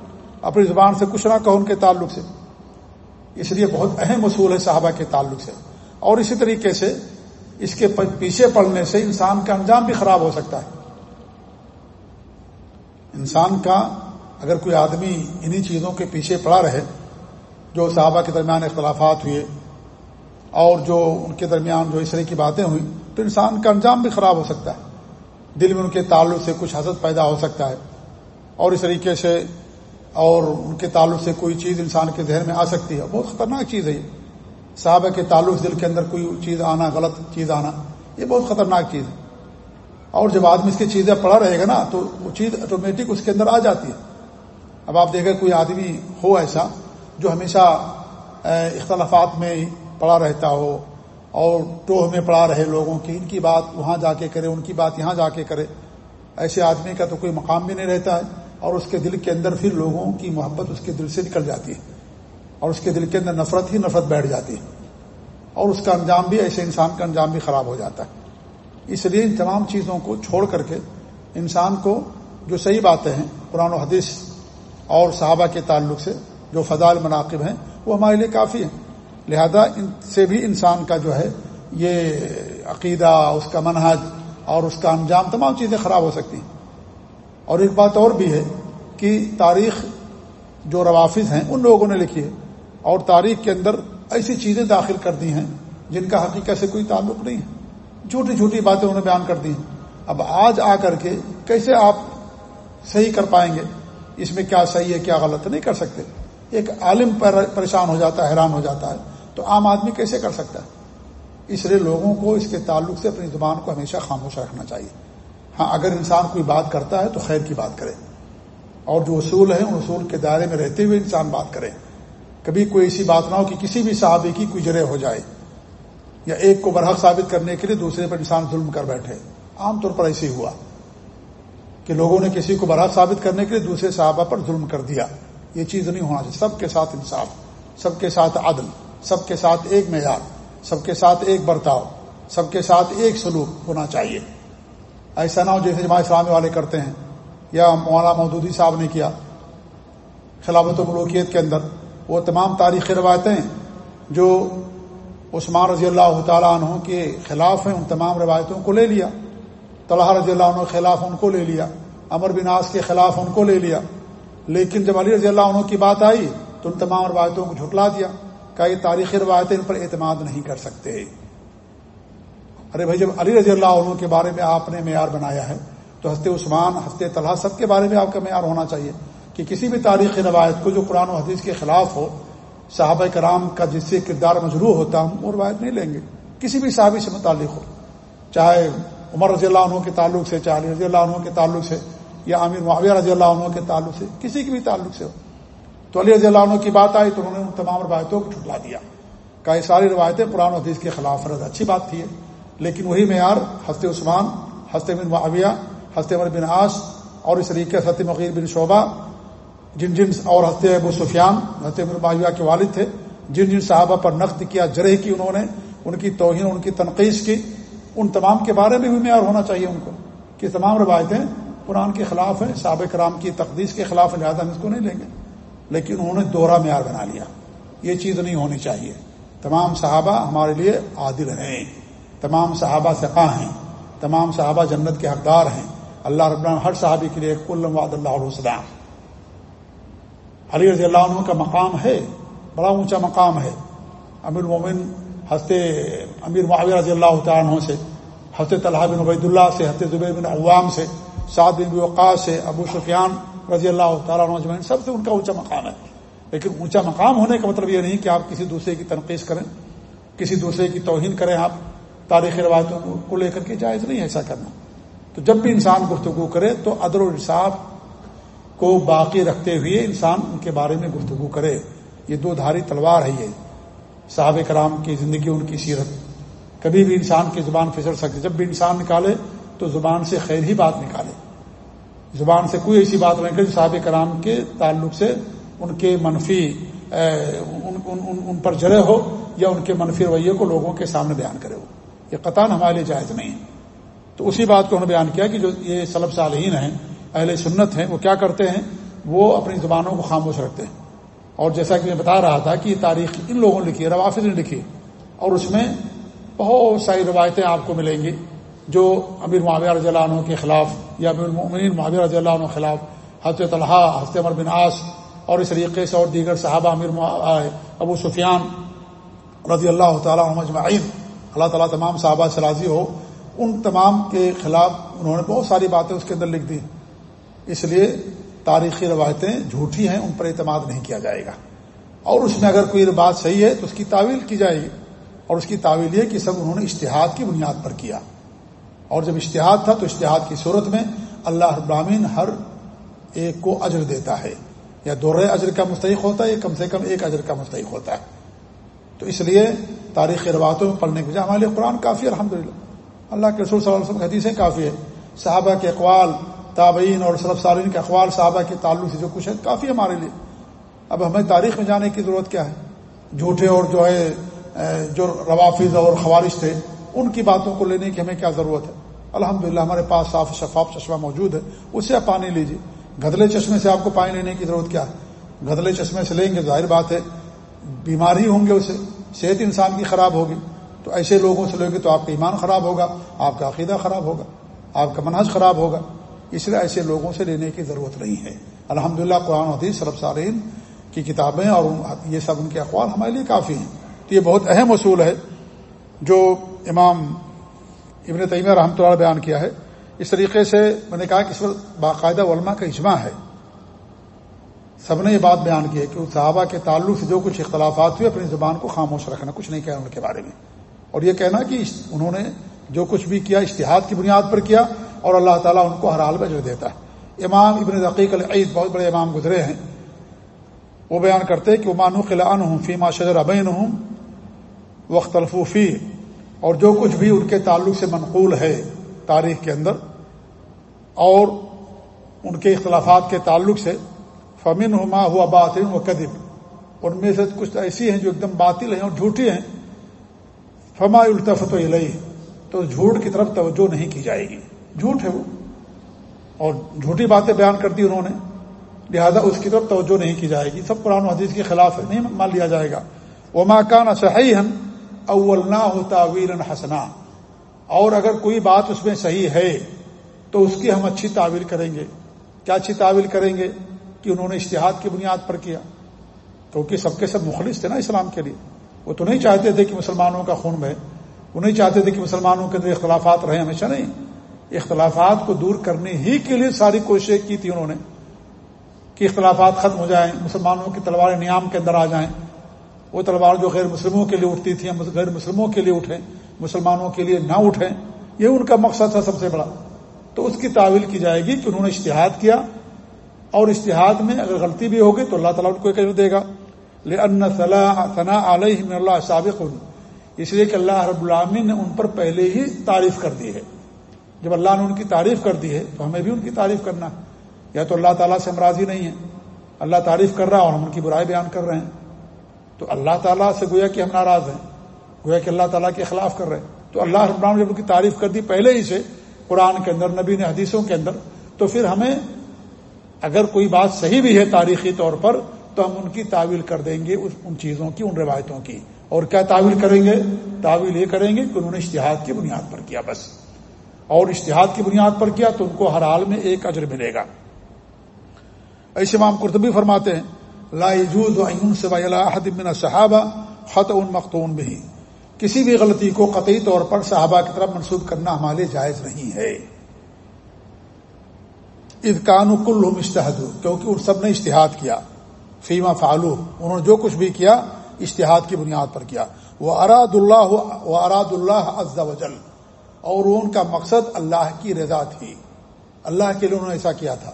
اپنی زبان سے کچھ نہ کہو ان کے تعلق سے۔ اس لیے بہت اہم اصول ہے صحابہ کے تعلق سے۔ اور اسی طریقے سے اس کے پیچھے پڑنے سے انسان کا انجام بھی خراب ہو سکتا ہے۔ انسان کا اگر کوئی آدمی انہی چیزوں کے پیچھے پڑا رہے، جو صحابہ کے درمیان اختلافات ہوئے اور جو ان کے درمیان جو اس طرح کی باتیں ہوئیں، تو انسان کا انجام بھی خراب ہو سکتا ہے۔ دل میں ان کے تعلق سے کچھ حسد پیدا ہو سکتا ہے اور اس طریقے سے اور ان کے تعلق سے کوئی چیز انسان کے ذہن میں آ سکتی ہے۔ بہت خطرناک چیز ہے یہ۔ صحابہ کے تعلق دل کے اندر کوئی چیز آنا، غلط چیز آنا، یہ بہت خطرناک چیز ہے۔ اور جب آدمی اس کی چیزیں پڑا رہے گا نا، تو وہ چیز آٹومیٹک اس کے اندر آ جاتی ہے۔ اب آپ دیکھیں، کوئی آدمی ہو ایسا جو ہمیشہ اختلافات میں پڑا رہتا ہو اور ٹوہ میں پڑا رہے لوگوں کی، ان کی بات وہاں جا کے کرے، ان کی بات یہاں جا کے کرے۔ ایسے آدمی کا تو کوئی مقام بھی نہیں رہتا ہے اور اس کے دل کے اندر پھر لوگوں کی محبت اس کے دل سے نکل جاتی ہے اور اس کے دل کے اندر نفرت ہی نفرت بیٹھ جاتی ہے اور اس کا انجام بھی، ایسے انسان کا انجام بھی خراب ہو جاتا ہے۔ اس لیے ان تمام چیزوں کو چھوڑ کر کے انسان کو جو صحیح باتیں ہیں، قرآن و حدیث اور صحابہ کے تعلق سے جو فضال مناقب ہیں، وہ ہمارے لیے کافی ہیں۔ لہذا ان سے بھی انسان کا جو ہے، یہ عقیدہ، اس کا منحج اور اس کا انجام تمام چیزیں خراب ہو سکتی ہیں۔ اور ایک بات اور بھی ہے کہ تاریخ جو روافظ ہیں، ان لوگوں نے لکھی ہے اور تاریخ کے اندر ایسی چیزیں داخل کر دی ہیں جن کا حقیقت سے کوئی تعلق نہیں ہے۔ جھوٹی جھوٹی باتیں انہوں نے بیان کر دی ہیں۔ اب آج آ کر کے کیسے آپ صحیح کر پائیں گے؟ اس میں کیا صحیح ہے، کیا غلط نہیں کر سکتے۔ ایک عالم پریشان ہو جاتا ہے، حیران ہو جاتا ہے۔ تو عام آدمی کیسے کر سکتا ہے؟ اس لیے لوگوں کو اس کے تعلق سے اپنی زبان کو ہمیشہ خاموش رکھنا چاہیے۔ ہاں اگر انسان کوئی بات کرتا ہے تو خیر کی بات کرے۔ اور جو اصول ہیں، ان اصول کے دائرے میں رہتے ہوئے انسان بات کرے۔ کبھی کوئی ایسی بات نہ ہو کہ کسی بھی صحابی کی کوئی جرے ہو جائے۔ یا ایک کو برحق ثابت کرنے کے لیے دوسرے پر انسان ظلم کر بیٹھے۔ عام طور پر ایسے ہی ہوا کہ لوگوں نے کسی کو برحق ثابت کرنے کے لیے دوسرے صحابہ پر ظلم کر دیا۔ یہ چیز نہیں ہونا چاہیے۔ سب کے ساتھ انصاف، سب کے ساتھ عدل، سب کے ساتھ ایک معیار، سب کے ساتھ ایک برتاؤ، سب کے ساتھ ایک سلوک ہونا چاہیے۔ ایسا نہ ہو جیسے جماعت اسلامی والے کرتے ہیں۔ یا مولانا مودودی صاحب نے کیا خلافت و ملوکیت کے اندر۔ وہ تمام تاریخی روایتیں جو عثمان رضی اللہ تعالیٰ عنہ کے خلاف ہیں، ان تمام روایتوں کو لے لیا۔ طلحہ رضی اللہ عنہ کے خلاف ان کو لے لیا۔ امر بناس کے خلاف ان کو لے لیا۔ لیکن جب علی رضی اللہ عنہ کی بات آئی تو ان تمام روایتوں کو جھٹلا دیا۔ کہ یہ تاریخی روایتیں ان پر اعتماد نہیں کر سکتے۔ ارے بھائی، جب علی رضی اللہ عنہ کے بارے میں آپ نے معیار بنایا ہے تو ہفتے عثمان ہفتے طلحہ سب کے بارے میں آپ کا معیار ہونا چاہیے کہ کسی بھی تاریخی روایت کو جو قرآن و حدیث کے خلاف ہو صحابہ کرام کا جس سے کردار مجروح ہوتا ہم وہ روایت نہیں لیں گے۔ کسی بھی صحابی سے متعلق ہو۔ چاہے عمر رضی اللہ عنہ کے تعلق سے، چاہے علی رضی اللہ عنہ کے تعلق سے، یا امیر معاویہ رضی اللہ عنہ کے تعلق سے، کسی کے بھی تعلق سے ہو۔ تو علی رضی اللہ عنہ کی بات آئی تو انہوں نے ان تمام روایتوں کو چھٹلا دیا۔ کہ یہ ساری روایتیں قرآن و حدیث کے خلاف رض اچھی بات تھی لیکن وہی معیار ہست عثمان ہست بن معاویہ ہست عمر بن آس اور اس طریقے سے مغیر بن شعبہ جن جن اور ہست ابو سفیان ہست بن معاویہ کے والد تھے، جن جن صحابہ پر نقد کیا جرح کی انہوں نے، ان کی توہین، ان کی تنقید کی، ان تمام کے بارے میں بھی معیار ہونا چاہیے ان کو، کہ تمام روایتیں قرآن کے خلاف ہیں، سابق کرام کی تقدیس کے خلاف، لہٰذا ہم اس کو نہیں لیں گے۔ لیکن انہوں نے دوہرا معیار بنا لیا۔ یہ چیز نہیں ہونی چاہیے۔ تمام صحابہ ہمارے لیے عادل ہیں۔ تمام صحابہ سقا ہیں۔ تمام صحابہ جنت کے حقدار ہیں۔ اللہ رب ہر صحابی کے لیے کل واد اللہ علیہ علی رضی اللہ عنہ کا مقام ہے، بڑا اونچا مقام ہے۔ امیر مومن ہنستے امیر معاویہ رضی اللہ تعالیٰ عنہ سے، حضرت طلحہ بن عبید اللہ سے، حضرت زبیر بن عوام سے، سعد بن وقاص سے، ابو سفیان رضی اللہ تعالیٰ عنہ سب سے ان کا اونچا مقام ہے۔ لیکن اونچا مقام ہونے کا مطلب یہ نہیں کہ آپ کسی دوسرے کی تنقید کریں، کسی دوسرے کی توہین کریں، آپ تاریخی روایتوں کو لے کر کے جائز نہیں ایسا کرنا۔ تو جب بھی انسان گفتگو کرے تو ادر و انصاف کو باقی رکھتے ہوئے انسان ان کے بارے میں گفتگو کرے۔ یہ دو دھاری تلوار ہے یہ۔ صحابہ کرام کی زندگی ان کی سیرت۔ کبھی بھی انسان کی زبان پھسل سکتی۔ جب بھی انسان نکالے تو زبان سے خیر ہی بات نکالے۔ زبان سے کوئی ایسی بات نہیں کرے صحابہ کرام کے تعلق سے ان کے منفی ان ان, ان, ان پر جڑے ہو یا ان کے منفی رویے کو لوگوں کے سامنے بیان کرے ہو۔ یہ قطان ہمارے لیے جائز نہیں ہے۔ تو اسی بات کو انہوں نے بیان کیا کہ جو یہ سلب صالحین ہیں اہل سنت ہیں، وہ کیا کرتے ہیں؟ وہ اپنی زبانوں کو خاموش رکھتے ہیں۔ اور جیسا کہ میں بتا رہا تھا کہ یہ تاریخ ان لوگوں نے لکھی ہے، روافظ نے لکھی اور اس میں بہت ساری روایتیں آپ کو ملیں گی، جو امیر معاویہ رضی اللہ عنہ کے خلاف یا امیر المؤمنین معاویہ رضی اللہ عنہ کے خلاف حضرت طلحہ، حضرت عمر بن عاص اور اس طریقے سے اور دیگر صحابہ امیر ابو سفیان رضی اللہ تعالیٰ مجمعین اللہ تعالیٰ تمام صحابہ سے راضی ہو، ان تمام کے خلاف انہوں نے بہت ساری باتیں اس کے اندر لکھ دی۔ اس لیے تاریخی روایتیں جھوٹی ہیں، ان پر اعتماد نہیں کیا جائے گا۔ اور اس میں اگر کوئی بات صحیح ہے، تو اس کی تعویل کی جائے گی۔ اور اس کی تعویل یہ کہ سب انہوں نے اشتہاد کی بنیاد پر کیا۔ اور جب اشتہاد تھا، تو اشتہاد کی صورت میں اللہ ابراہین ہر ایک کو اجر دیتا ہے۔ یا دورے اجر کا مستحق ہوتا ہے، یا کم سے کم ایک اجر کا مستحق ہوتا ہے۔ تو اس لیے تاریخی روایتوں میں پڑھنے کے بجائے ہمارے قرآن کافی الحمد للہ اللہ کے رسول صلی اللہ علیہ وسلم حدیثیں کافی ہے صحابہ کے اقوال تابعین اور صرف سارین کے اقوال صحابہ کے تعلق سے جو کچھ ہے، کافی ہمارے لیے۔ اب ہمیں تاریخ میں جانے کی ضرورت کیا ہے؟ جھوٹے اور جو ہے جو روافظ اور خوارش تھے، ان کی باتوں کو لینے کی ہمیں کیا ضرورت ہے؟ الحمد ہمارے پاس صاف شفاف چشمہ موجود ہے، اسے آپ پانی لیجیے گدلے چشمے سے آپ کو پانی لینے کی ضرورت کیا ہے؟ گدلے چشمے سے لیں گے، ظاہر بات ہے، بیماری ہوں گے اسے، صحت انسان کی خراب ہوگی۔ تو ایسے لوگوں سے لوگے تو آپ کا ایمان خراب ہوگا، آپ کا عقیدہ خراب ہوگا، آپ کا منحص خراب ہوگا۔ اس لیے ایسے لوگوں سے لینے کی ضرورت نہیں ہے۔ الحمد للہ قرآن حدیث صرف سارین کی کتابیں اور یہ سب ان کے اقوال ہمارے لیے کافی ہیں۔ تو یہ بہت اہم اصول ہے جو امام ابن تیمیہ رحمۃ اللہ بیان کیا ہے۔ اس طریقے سے میں نے کہا کہ اس وقت باقاعدہ علماء کا اجماع ہے۔ سب نے یہ بات بیان کی ہے کہ صحابہ کے تعلق سے جو کچھ اختلافات ہوئے، اپنی زبان کو خاموش رکھنا، کچھ نہیں کہنا ان کے بارے میں۔ اور یہ کہنا کہ انہوں نے جو کچھ بھی کیا، اشتہاد کی بنیاد پر کیا اور اللہ تعالیٰ ان کو ہر حال میں جو دیتا ہے۔ امام ابن رقیق العید بہت بڑے امام گزرے ہیں۔ وہ بیان کرتے کہ وہ مانو قلعہ ہوں فیما شجر ابین ہوں وقت الفوفی اور جو کچھ بھی ان کے تعلق سے منقول ہے تاریخ کے اندر، اور ان کے اختلافات کے تعلق سے فمن ہما ہوا باطل و قدب ان میں سے کچھ ایسی ہیں جو ایک دم باطل ہیں اور جھوٹی ہیں۔ فما الطفت علیہ تو جھوٹ کی طرف توجہ نہیں کی جائے گی۔ جھوٹ ہے وہ۔ اور جھوٹی باتیں بیان کر دی انہوں نے۔ لہذا اس کی طرف توجہ نہیں کی جائے گی۔ سب قرآن و حدیث کے خلاف ہے۔ نہیں مان لیا جائے گا۔ وہ ماکان صحیح ہن اول نہ ہوتا حسنا۔ اور اگر کوئی بات اس میں صحیح ہے، تو اس کی ہم اچھی تعویل کریں گے۔ کیا اچھی تعویل کریں گے؟ کہ انہوں نے اشتہاد کی بنیاد پر کیا۔ کیونکہ سب کے سب مخلص تھے نا اسلام کے لیے۔ وہ تو نہیں چاہتے تھے کہ مسلمانوں کا خون بہے۔ وہ نہیں چاہتے تھے کہ مسلمانوں کے اندر اختلافات رہیں، ہمیشہ نہیں۔ اختلافات کو دور کرنے ہی کے لیے ساری کوششیں کی تھی انہوں نے کہ اختلافات ختم ہو جائیں، مسلمانوں کی تلوار نیام کے اندر آ جائیں۔ وہ تلوار جو غیر مسلموں کے لیے اٹھتی تھیں، غیر مسلموں کے لیے اٹھیں، مسلمانوں کے لیے نہ اٹھیں، یہ ان کا مقصد تھا سب سے بڑا۔ تو اس کی تعویل کی جائے گی کہ انہوں نے اشتہاد کیا۔ اور اشتہاد میں اگر غلطی بھی ہوگی تو اللہ تعالیٰ ان کو دے گا۔ ثنا علیہ من اللہ سابق۔ اس لیے کہ اللہ رب العامن نے ان پر پہلے ہی تعریف کر دی ہے۔ جب اللہ نے ان کی تعریف کر دی ہے تو ہمیں بھی ان کی تعریف کرنا یا تو اللہ تعالیٰ سے ہم راضی نہیں ہیں۔ اللہ تعریف کر رہا اور ہم ان کی برائی بیان کر رہے ہیں۔ تو اللہ تعالیٰ سے گویا کہ ہم ناراض ہیں۔ گویا کہ اللہ تعالیٰ کے خلاف کر رہے ہیں۔ تو اللہ رب العالمین جب ان کی تعریف کر دی پہلے ہی سے قرآن کے اندر، نبی نے حدیثوں کے اندر، تو پھر ہمیں اگر کوئی بات صحیح بھی ہے تاریخی طور پر، تو ہم ان کی تعویل کر دیں گے ان چیزوں کی، ان روایتوں کی۔ اور کیا تعویل کریں گے؟ تعویل یہ کریں گے کہ انہوں نے اشتہاد کی بنیاد پر کیا، بس۔ اور اشتہاد کی بنیاد پر کیا تو ان کو ہر حال میں ایک اجر ملے گا۔ ایسے امام قرطبی فرماتے ہیں، لا سے من صحابہ خط ان مختون بھی کسی بھی غلطی کو قطعی طور پر صحابہ کی طرف منسوخ کرنا ہمارے جائز نہیں ہے۔ ادکان کل اشتہد کیونکہ ان سب نے اشتہاد کیا۔ فیما فعلو انہوں نے جو کچھ بھی کیا اشتہاد کی بنیاد پر کیا۔ وہ اراد اللہ وہ اراد اللہ عز و جل اور ان کا مقصد اللہ کی رضا تھی۔ اللہ کے لیے انہوں نے ایسا کیا تھا۔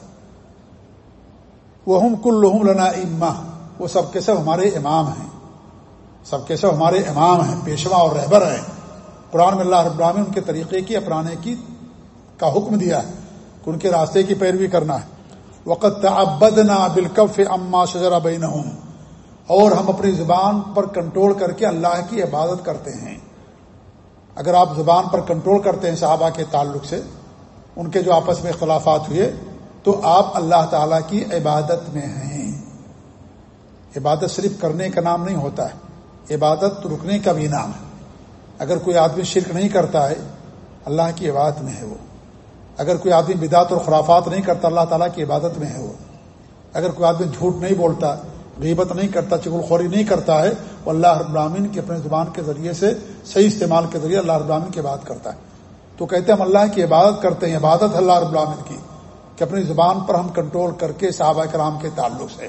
وہ ہم کل لنا اما وہ سب کے سب ہمارے امام ہیں۔ سب کے سب ہمارے امام ہیں، پیشوا اور رہبر ہیں۔ قرآن میں اللہ رب ان کے طریقے کی، اپنانے کی کا حکم دیا ہے کہ ان کے راستے کی پیروی کرنا ہے۔ وقت تعبدنا بالکف اما شجرا بین اور ہم اپنی زبان پر کنٹرول کر کے اللہ کی عبادت کرتے ہیں۔ اگر آپ زبان پر کنٹرول کرتے ہیں صحابہ کے تعلق سے، ان کے جو آپس میں اختلافات ہوئے، تو آپ اللہ تعالی کی عبادت میں ہیں۔ عبادت صرف کرنے کا نام نہیں ہوتا ہے، عبادت رکنے کا بھی نام ہے۔ اگر کوئی آدمی شرک نہیں کرتا ہے، اللہ کی عبادت میں ہے وہ۔ اگر کوئی آدمی بدعت اور خرافات نہیں کرتا، اللہ تعالیٰ کی عبادت میں ہے وہ۔ اگر کوئی آدمی جھوٹ نہیں بولتا، غیبت نہیں کرتا، چگل خوری نہیں کرتا ہے وہ اللہ رب العالمین کی اپنے زبان کے ذریعے سے صحیح استعمال کے ذریعے اللہ رب العالمین کی بات کرتا ہے۔ تو کہتے ہیں ہم اللہ کی عبادت کرتے ہیں، عبادت اللہ رب العالمین کی، کہ اپنی زبان پر ہم کنٹرول کر کے صحابہ کرام کے تعلق سے۔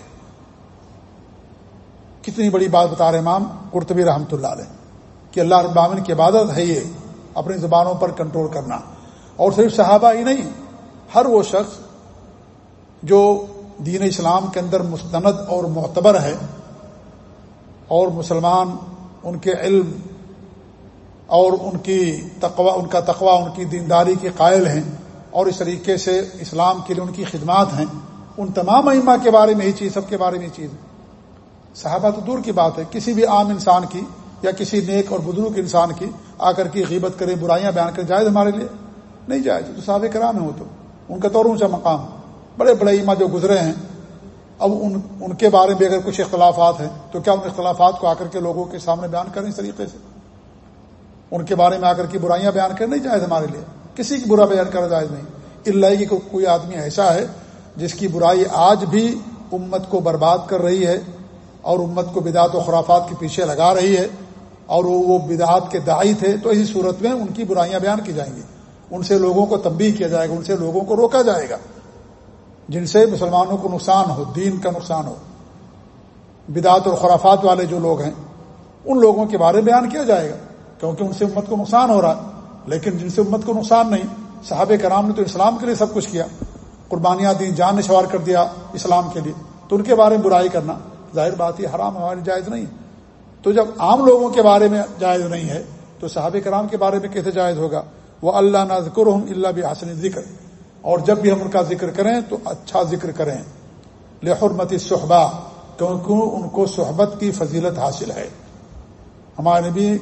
کتنی بڑی بات بتا رہے امام قرطبی رحمۃ اللہ علیہ، کہ اللہ رب العالمین کی عبادت ہے یہ، اپنی زبانوں پر کنٹرول کرنا۔ اور صرف صحابہ ہی نہیں، ہر وہ شخص جو دین اسلام کے اندر مستند اور معتبر ہے اور مسلمان ان کے علم اور ان کی تقوا ان کا تقوا ان کی دینداری کے قائل ہیں اور اس طریقے سے اسلام کے لیے ان کی خدمات ہیں۔ ان تمام ائمہ کے بارے میں ہی چیز، سب کے بارے میں ہی چیز۔ صحابہ تو دور کی بات ہے، کسی بھی عام انسان کی یا کسی نیک اور بزرگ انسان کی آ کر کی غیبت کرے برائیاں بیان کر جائز ہمارے لیے؟ نہیں جائز تو صحابہ کرام ہیں وہ تو۔ ان کا تو اونچا مقام۔ بڑے بڑے ایما جو گزرے ہیں اب ان ان کے بارے میں اگر کچھ اختلافات ہیں، تو کیا ان اختلافات کو آ کر کے لوگوں کے سامنے بیان کریں اس طریقے سے؟ ان کے بارے میں آ کر کی برائیاں بیان کریں نہیں جائز ہمارے لیے؟ کسی کی برا بیان کرنا جائز نہیں۔ اللہ کی کوئی آدمی ایسا ہے جس کی برائی آج بھی امت کو برباد کر رہی ہے اور امت کو بدعت و خرافات کے پیچھے لگا رہی ہے اور وہ بدعات کے دائی تھے، تو اسی صورت میں ان کی برائیاں بیان کی جائیں گی۔ ان سے لوگوں کو تبدیل کیا جائے گا، ان سے لوگوں کو روکا جائے گا۔ جن سے مسلمانوں کو نقصان ہو، دین کا نقصان ہو۔ بدعت اور خرافات والے جو لوگ ہیں، ان لوگوں کے بارے میں بیان کیا جائے گا، کیونکہ ان سے امت کو نقصان ہو رہا ہے۔ لیکن جن سے امت کو نقصان نہیں، صحابہ کرام نے تو اسلام کے لیے سب کچھ کیا، قربانیاں دی جان نشوار کر دیا اسلام کے لیے۔ تو ان کے بارے میں برائی کرنا، ظاہر بات ہی حرام ہماری جائز نہیں تو جب عام لوگوں کے بارے میں جائز نہیں ہے، تو صحابہ کرام کے بارے میں کیسے جائز ہوگا؟ وہ اللہ نہ ذکر اللہ بھی حسن ذکر اور جب بھی ہم ان کا ذکر کریں تو اچھا ذکر کریں۔ لحرمت صحبہ، کیونکہ ان کو صحبت کی فضیلت حاصل ہے۔ ہمارے نبی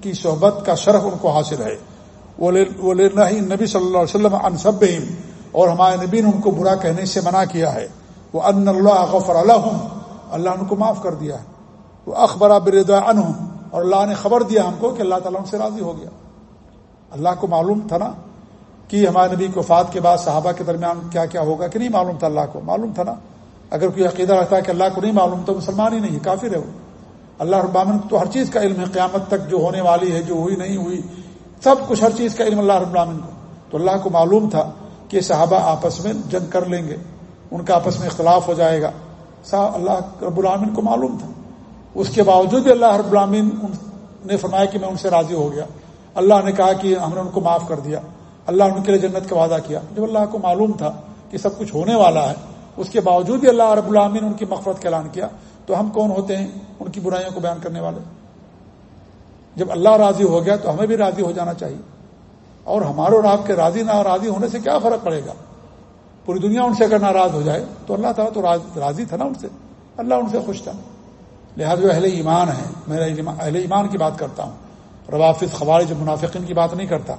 کی صحبت کا شرف ان کو حاصل ہے۔ وہ نبی صلی اللہ علیہ وسلم انصب اور ہمارے نبی نے ان کو برا کہنے سے منع کیا ہے۔ وہ ان اللہ غفر اللہ اللہ ان کو معاف کر دیا ہے۔ وہ اخبر بردا ان اور اللہ نے خبر دیا ہم کو کہ اللہ تعالیٰ ان سے راضی ہو گیا۔ اللہ کو معلوم تھا نا کہ ہمارے نبی کو فات کے بعد صحابہ کے درمیان کیا کیا ہوگا کہ نہیں معلوم تھا اللہ کو؟ معلوم تھا نا؟ اگر کوئی عقیدہ رہتا ہے کہ اللہ کو نہیں معلوم تو مسلمان ہی نہیں، کافر ہے وہ۔ اللہ ربامن تو ہر چیز کا علم ہے، قیامت تک جو ہونے والی ہے، جو ہوئی نہیں ہوئی، سب کچھ ہر چیز کا علم اللہ رب العالمین کو۔ تو اللہ کو معلوم تھا کہ صحابہ آپس میں جنگ کر لیں گے، ان کا آپس میں اختلاف ہو جائے گا۔ اللہ رب العالمین کو معلوم تھا۔ اس کے باوجود بھی اللہ رب العالمین نے فرمایا کہ میں ان سے راضی ہو گیا۔ اللہ نے کہا کہ ہم نے ان کو معاف کر دیا۔ اللہ ان کے لیے جنت کا وعدہ کیا۔ جب اللہ کو معلوم تھا کہ سب کچھ ہونے والا ہے، اس کے باوجود بھی اللہ رب العامن ان کی مغفرت کا اعلان کیا۔ تو ہم کون ہوتے ہیں؟ ان کی برائیوں کو بیان کرنے والے۔ جب اللہ راضی ہو گیا تو ہمیں بھی راضی ہو جانا چاہیے۔ اور ہمارے اور آپ کے راضی نہ راضی ہونے سے کیا فرق پڑے گا؟ پوری دنیا ان سے اگر ناراض ہو جائے تو اللہ تعالیٰ تو راضی تھا نا ان سے۔ اللہ ان سے خوش تھا۔ لہٰذا جو اہل ایمان ہے میں اہل ایمان کی بات کرتا ہوں۔ روافظ خوارج منافقین کی بات نہیں کرتا۔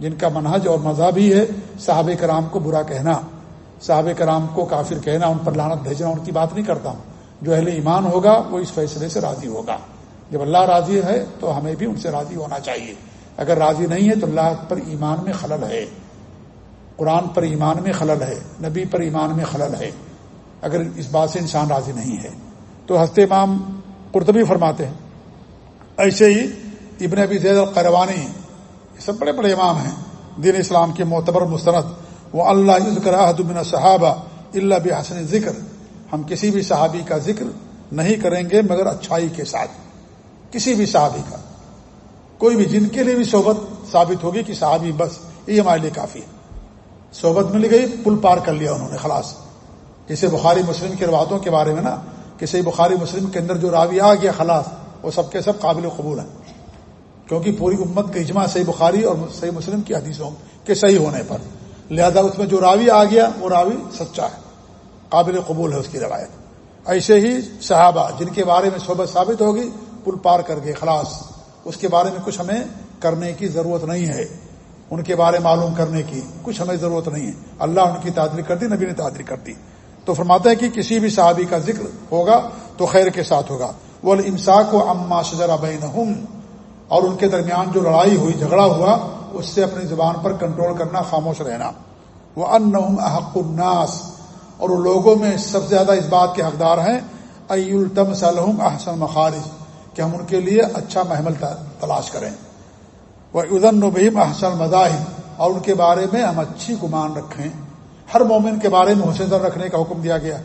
جن کا منہج اور مذہب ہی ہے صحاب کرام کو برا کہنا۔ صحاب کرام کو کافر کہنا، ان پر لانت بھیجنا، ان کی بات نہیں کرتا ہوں۔ جو اہل ایمان ہوگا، وہ اس فیصلے سے راضی ہوگا۔ جب اللہ راضی ہے، تو ہمیں بھی ان سے راضی ہونا چاہیے۔ اگر راضی نہیں ہے، تو اللہ پر ایمان میں خلل ہے۔ قرآن پر ایمان میں خلل ہے۔ نبی پر ایمان میں خلل ہے۔ اگر اس بات سے انسان راضی نہیں ہے۔ تو ہستے امام قرطبی فرماتے ہیں، ایسے ہی ابن ابی زید القروانی سب بڑے بڑے امام ہیں۔ دین اسلام کے معتبر مستند۔ وہ اللہ ذکر من صحابہ اللہ بحسن ذکر ہم کسی بھی صحابی کا ذکر نہیں کریں گے مگر اچھائی کے ساتھ۔ کسی بھی صحابی کا۔ کوئی بھی جن کے لیے بھی صحبت ثابت ہوگی کہ صحابی بس یہ ہمارے لیے کافی ہے۔ صحبت مل گئی، پل پار کر لیا انہوں نے، خلاص۔ جیسے بخاری مسلم کے روایتوں کے بارے میں نا، کہ صحیح بخاری مسلم کے اندر جو راوی آ گیا، خلاص، وہ سب کے سب قابل قبول ہیں۔ کیونکہ پوری امت کا اجماع صحیح بخاری اور صحیح مسلم کی حدیثوں کے صحیح ہونے پر۔ لہذا اس میں جو راوی آ گیا، وہ راوی سچا ہے، قابل قبول ہے اس کی روایت۔ ایسے ہی صحابہ جن کے بارے میں صحبت ثابت ہوگی، پل پار کر گئے خلاص۔ اس کے بارے میں کچھ ہمیں کرنے کی ضرورت نہیں ہے۔ ان کے بارے معلوم کرنے کی کچھ ہمیں ضرورت نہیں ہے۔ اللہ ان کی تعدری کر دی نبی نے تعدری کر دی تو فرماتا ہے کہ کسی بھی صحابی کا ذکر ہوگا تو خیر کے ساتھ ہوگا۔ وہ امسا کو اما شجرا بین اور ان کے درمیان جو لڑائی ہوئی، جھگڑا ہوا، اس سے اپنی زبان پر کنٹرول کرنا خاموش رہنا۔ وہ ان احق الناس۔ اور ان لوگوں میں سب سے زیادہ اس بات کے حقدار ہیں ای التم صلحم احسن مخارج۔ کہ ہم ان کے لیے اچھا محمل تلاش کریں۔ وہ ادن نبیم احسن مذاہب اور ان کے بارے میں ہم اچھی گمان رکھیں۔ ہر مومن کے بارے میں حسین رکھنے کا حکم دیا گیا۔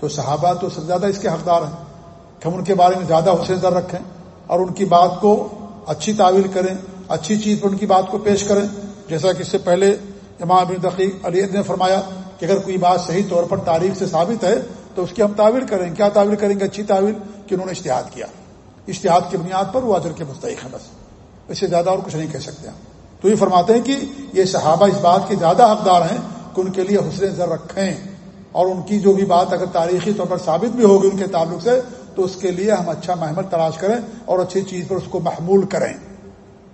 تو صحابہ تو سب سے زیادہ اس کے حقدار ہیں۔ کہ ہم ان کے بارے میں زیادہ حسین در رکھیں اور ان کی بات کو اچھی تعویل کریں، اچھی چیز پر ان کی بات کو پیش کریں۔ جیسا کہ اس سے پہلے امام بن دقیق علی نے فرمایا کہ اگر کوئی بات صحیح طور پر تاریخ سے ثابت ہے تو اس کی ہم تعویل کریں۔ کیا تعویل کریں گے؟ اچھی تعویل کہ انہوں نے اشتہاد کیا۔ اشتہاد کی بنیاد پر وہ اجر کے مستحق ہے بس۔ اس سے زیادہ اور کچھ نہیں کہہ سکتے تو یہ فرماتے ہیں کہ یہ صحابہ اس بات کے زیادہ حقدار ہیں کہ ان کے لیے حسن زر رکھیں اور ان کی جو بھی بات اگر تاریخی طور پر ثابت بھی ہوگی ان کے تعلق سے تو اس کے لیے ہم اچھا محمل تلاش کریں اور اچھی چیز پر اس کو محمول کریں۔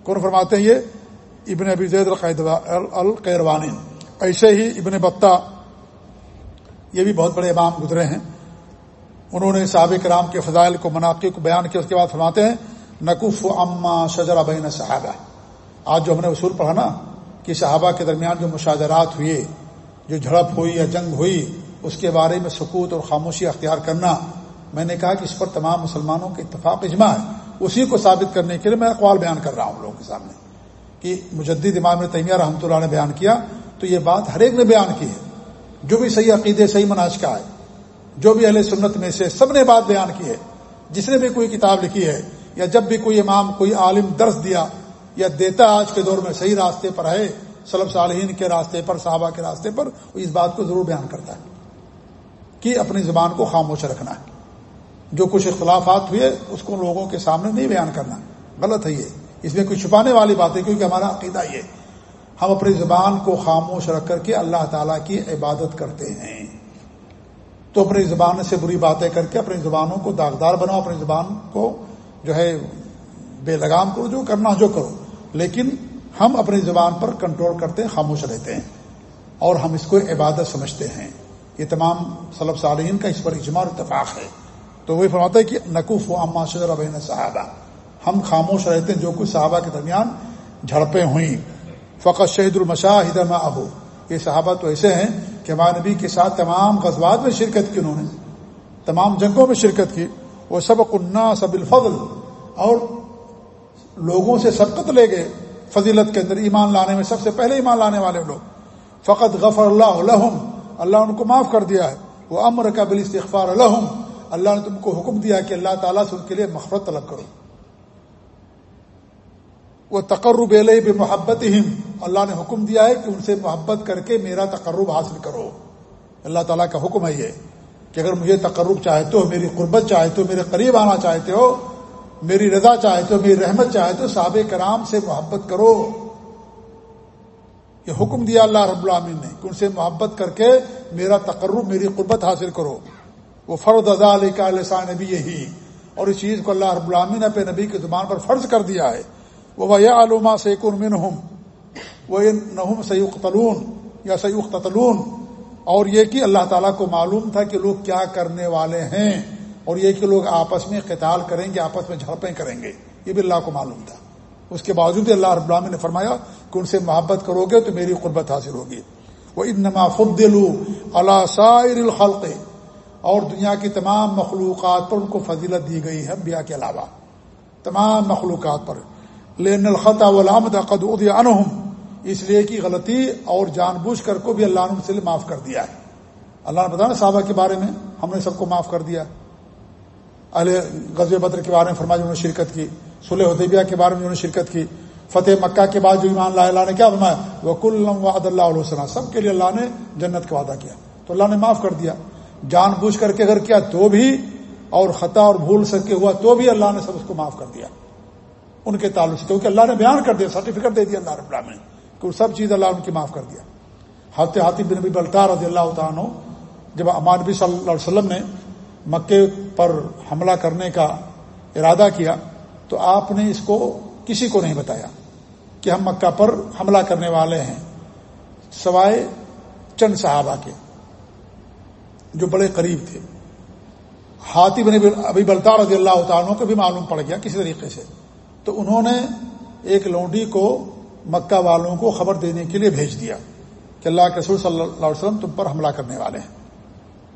کون فرماتے ہیں یہ؟ ابن ابی زید القیروانی۔ ایسے ہی ابن بتہ یہ بھی بہت بڑے امام گزرے ہیں۔ انہوں نے صحابہ کرام کے فضائل کو، مناقب کو بیان کیا، اس کے بعد فرماتے ہیں نقف اما شجر بین صحابہ۔ آج جو ہم نے اصول پڑھا نا، کہ صحابہ کے درمیان جو مشاجرات ہوئے، جو جھڑپ ہوئی یا جنگ ہوئی، اس کے بارے میں سکوت اور خاموشی اختیار کرنا میں نے کہا کہ اس پر تمام مسلمانوں کے اتفاق اجماع ہے۔ اسی کو ثابت کرنے کے لیے میں اقوال بیان کر رہا ہوں لوگوں کے سامنے کہ مجدد امام تیمیہ رحمۃ اللہ نے بیان کیا تو یہ بات ہر ایک نے بیان کی ہے۔ جو بھی صحیح عقیدے، صحیح مناج کا ہے، جو بھی اہل سنت میں سے سب نے بات بیان کی ہے۔ جس نے بھی کوئی کتاب لکھی ہے یا جب بھی کوئی امام، کوئی عالم درس دیا یا دیتا آج کے دور میں صحیح راستے پر ہے سلب صالحین کے راستے پر، صحابہ کے راستے پر، وہ اس بات کو ضرور بیان کرتا ہے کہ اپنی زبان کو خاموش رکھنا ہے۔ جو کچھ اختلافات ہوئے، اس کو لوگوں کے سامنے نہیں بیان کرنا۔ غلط ہے یہ۔ اس میں کوئی چھپانے والی بات ہے، کیونکہ ہمارا عقیدہ یہ ہم اپنی زبان کو خاموش رکھ کر کے اللہ تعالیٰ کی عبادت کرتے ہیں۔ تو اپنی زبان سے بری باتیں کر کے اپنی زبانوں کو داغدار بناؤ، اپنی زبان کو جو ہے بے لگام کرو، جو کرنا جو کرو۔ لیکن ہم اپنی زبان پر کنٹرول کرتے ہیں، خاموش رہتے ہیں۔ اور ہم اس کو عبادت سمجھتے ہیں۔ یہ تمام صلب صالحین کا اس پر اجماع اتفاق ہے۔ تو وہی فرماتا ہے کہ نقوف و اما شجر ابین صحابہ۔ ہم خاموش رہتے ہیں جو کچھ صحابہ کے درمیان جھڑپیں ہوئیں۔ فقط شہید المشاہد ابو یہ صحابہ تو ایسے ہیں کہ ہمارے نبی کے ساتھ تمام غزوات میں شرکت کی انہوں نے۔ تمام جنگوں میں شرکت کی۔ وہ سب قنا سب الفضل اور لوگوں سے سبقت لے گئے۔ فضیلت کے اندر ایمان لانے میں سب سے پہلے ایمان لانے والے لوگ۔ فقط غفر اللہ الحم اللہ ان کو معاف کر دیا ہے۔ وہ امر کا بل استغفار الحم اللہ نے تم کو حکم دیا کہ اللہ تعالیٰ سے ان کے لیے مفرت طلب کرو۔ وہ تقرب علیہ بے محبت اللہ نے حکم دیا ہے کہ ان سے محبت کر کے میرا تقرب حاصل کرو۔ اللہ تعالیٰ کا حکم ہے یہ کہ اگر مجھے تقرب چاہتے ہو، میری قربت چاہتے ہو، میرے قریب آنا چاہتے ہو، میری رضا چاہتے ہو، میری رحمت چاہتے ہو، صحابہ کرام سے محبت کرو۔ یہ حکم دیا اللہ رب العامین نے کہ ان سے محبت کر کے میرا تقرب، میری قربت حاصل کرو۔ وہ فرد ادا علیہ کا لسان نبی یہی اور اس چیز کو اللہ رب العامی نے اپنے نبی کی زبان پر فرض کر دیا ہے۔ وہ یا علوما سیک المن وہ نہم سیوختلون یا سیوختلون اور یہ کہ اللہ تعالیٰ کو معلوم تھا کہ لوگ کیا کرنے والے ہیں۔ اور یہ کہ لوگ آپس میں قتال کریں گے، آپس میں جھڑپیں کریں گے۔ یہ بھی اللہ کو معلوم تھا۔ اس کے باوجود اللہ رب العامی نے فرمایا کہ ان سے محبت کرو گے تو میری قربت حاصل ہوگی۔ وہ ان نما خود دلو اللہ سائر الخلق۔ اور دنیا کی تمام مخلوقات پر ان کو فضیلت دی گئی ہے بیا کے علاوہ۔ تمام مخلوقات پر۔ لین الخطا ولامد قد انہم اس لیے کہ غلطی اور جان بوجھ کر کو بھی اللہ نے سے معاف کر دیا ہے۔ اللہ نے بتانا صحابہ کے بارے میں، ہم نے سب کو معاف کر دیا۔ اہل غزب بدر کے بارے میں فرمایا انہوں نے شرکت کی۔ سلح حدیبیہ کے بارے میں انہوں نے شرکت کی۔ فتح مکہ کے بعد جو ایمان اللہ نے کیا فرمایا؟ وہ کل وعد اللہ علیہ سب کے لیے اللہ نے جنت کا وعدہ کیا۔ تو اللہ نے معاف کر دیا۔ جان بوجھ کر کے اگر کیا تو بھی، اور خطا اور بھول سک کے ہوا تو بھی اللہ نے سب اس کو معاف کر دیا۔ ان کے تعلق سے کیونکہ اللہ نے بیان کر دیا، سرٹیفکیٹ دے دیا اللہ رب العالمین کہ وہ سب چیز اللہ ان کی معاف کر دیا۔ ہاتھ ہاتھی بن نبی بلطار رضی اللہ تعالیٰ جب امان نبی صلی اللہ علیہ وسلم نے مکے پر حملہ کرنے کا ارادہ کیا تو آپ نے اس کو کسی کو نہیں بتایا کہ ہم مکہ پر حملہ کرنے والے ہیں، سوائے چند صحابہ کے۔ جو بڑے قریب تھے۔ ہاتھی بنے ابھی بلتا رضی اللہ تعالیٰ کو بھی معلوم پڑ گیا کسی طریقے سے۔ تو انہوں نے ایک لونڈی کو مکہ والوں کو خبر دینے کے لیے بھیج دیا کہ اللہ کے رسول صلی اللہ علیہ وسلم تم پر حملہ کرنے والے ہیں۔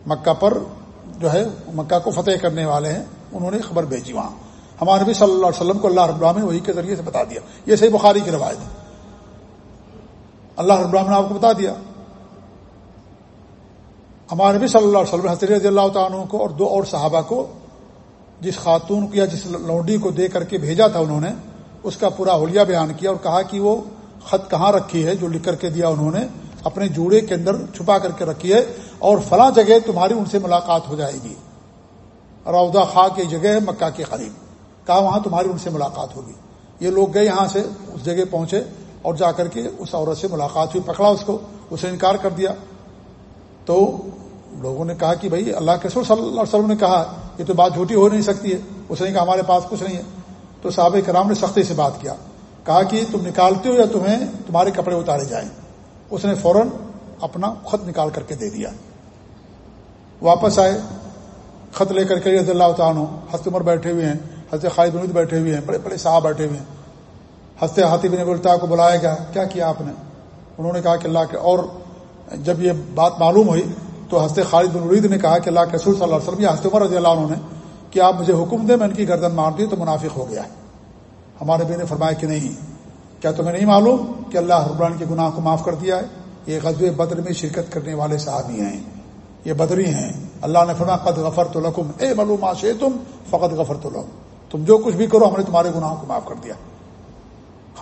مکہ پر جو ہے، مکہ کو فتح کرنے والے ہیں، انہوں نے خبر بھیجی وہاں۔ ہمارے نبی صلی اللہ علیہ وسلم کو اللہ رب العالمین وہی کے ذریعے سے بتا دیا۔ یہ صحیح بخاری کی روایت ہے۔ اللہ رب العالمین نے آپ کو بتا دیا۔ ہمارے نبی صلی اللہ علیہ وسلم، حضرت رضی اللہ تعالیٰ کو اور دو اور صحابہ کو جس خاتون کو یا جس لونڈی کو دے کر کے بھیجا تھا انہوں نے، اس کا پورا حلیہ بیان کیا اور کہا کہ وہ خط کہاں رکھی ہے جو لکھ کر کے دیا انہوں نے، اپنے جوڑے کے اندر چھپا کر کے رکھی ہے اور فلاں جگہ تمہاری ان سے ملاقات ہو جائے گی۔ رودا خاں کی جگہ ہے، مکہ کے قریب۔ کہا وہاں تمہاری ان سے ملاقات ہوگی۔ یہ لوگ گئے یہاں سے، اس جگہ پہنچے اور جا کر کے اس عورت سے ملاقات ہوئی، پکڑا اس کو اسے انکار کر دیا۔ تو لوگوں نے کہا کہ بھائی اللہ کے صلی اللہ علیہ وسلم نے کہا، یہ تو بات جھوٹی ہو نہیں سکتی ہے، اس نے کہا ہمارے پاس کچھ نہیں ہے۔ تو صحابہ کرام نے سختی سے بات کیا، کہا کہ تم نکالتے ہو یا تمہیں تمہارے کپڑے اتارے جائیں۔ اس نے فوراً اپنا خط نکال کر کے دے دیا۔ واپس آئے، خط لے کر کے رضی اللہ تعالیٰ ہست عمر بیٹھے ہوئے ہیں، حضرت خالد بنود بیٹھے ہوئے ہیں، بڑے بڑے صاحب بیٹھے ہوئے ہیں۔ ہنستے ہاتھی بن بولتا کو بلایا گیا، کیا کیا آپ نے؟ انہوں نے کہا کہ اللہ کے اور جب یہ بات معلوم ہوئی تو ہنستے خالد بن ورید نے کہا کہ اللہ کے رسول صلی اللہ علیہ وسلم یا ہنستے عمر رضی اللہ عنہ نے کہ آپ مجھے حکم دیں، میں ان کی گردن مار دی تو منافق ہو گیا ہمارے بھی نے فرمایا کہ نہیں، کیا تمہیں نہیں معلوم کہ اللہ حربران کے گناہ کو معاف کر دیا ہے؟ یہ غزب بدر میں شرکت کرنے والے صحابی ہیں۔ یہ بدری ہیں۔ اللہ نے فرما قد غفر تو لکم اے معلوم تم فقط غفر تو لو تم جو کچھ بھی کرو، ہم نے تمہارے گناہوں کو معاف کر دیا۔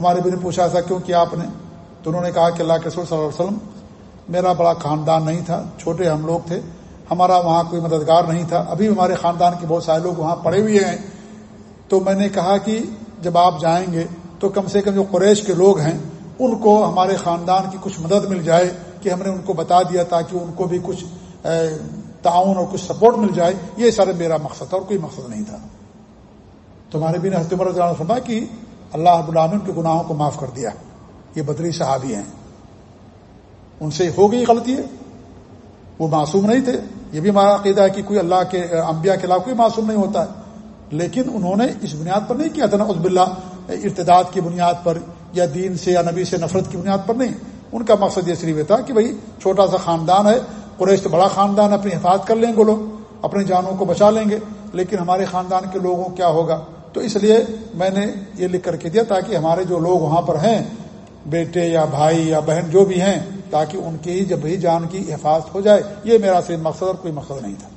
ہمارے بھی نے پوچھا، ایسا کیوں کیا آپ نے؟ تو انہوں نے کہا کہ اللہ کے رسول صلی اللہ علیہ وسلم میرا بڑا خاندان نہیں تھا، چھوٹے ہم لوگ تھے، ہمارا وہاں کوئی مددگار نہیں تھا۔ ابھی ہمارے خاندان کے بہت سارے لوگ وہاں پڑے ہوئے ہیں۔ تو میں نے کہا کہ جب آپ جائیں گے تو کم سے کم جو قریش کے لوگ ہیں، ان کو ہمارے خاندان کی کچھ مدد مل جائے کہ ہم نے ان کو بتا دیا تاکہ ان کو بھی کچھ تعاون اور کچھ سپورٹ مل جائے۔ یہ سارے میرا مقصد تھا اور کوئی مقصد نہیں تھا۔ تمہارے بھی نے حتمر فرمایا کہ اللہ رب العالمین کے گناہوں کو معاف کر دیا۔ یہ بدری صحابی ہیں۔ ان سے ہو گئی غلطی ہے؟ وہ معصوم نہیں تھے۔ یہ بھی ہمارا عقیدہ ہے کہ کوئی اللہ کے، انبیاء کے علاوہ کوئی معصوم نہیں ہوتا ہے۔ لیکن انہوں نے اس بنیاد پر نہیں کیا تھا عزب اللہ ارتداد کی بنیاد پر یا دین سے یا نبی سے نفرت کی بنیاد پر نہیں۔ ان کا مقصد یہ صرف تھا کہ بھائی، چھوٹا سا خاندان ہے، قریش تو بڑا خاندان اپنی حفاظت کر لیں گے لوگ اپنے جانوں کو بچا لیں گے۔ لیکن ہمارے خاندان کے لوگوں کیا ہوگا؟ تو اس لیے میں نے یہ لکھ کر کے دیا تاکہ ہمارے جو لوگ وہاں پر ہیں بیٹے یا بھائی یا بہن جو بھی ہیں، تاکہ ان کی جب بھی جان کی حفاظت ہو جائے، یہ میرا صرف مقصد اور کوئی مقصد نہیں تھا۔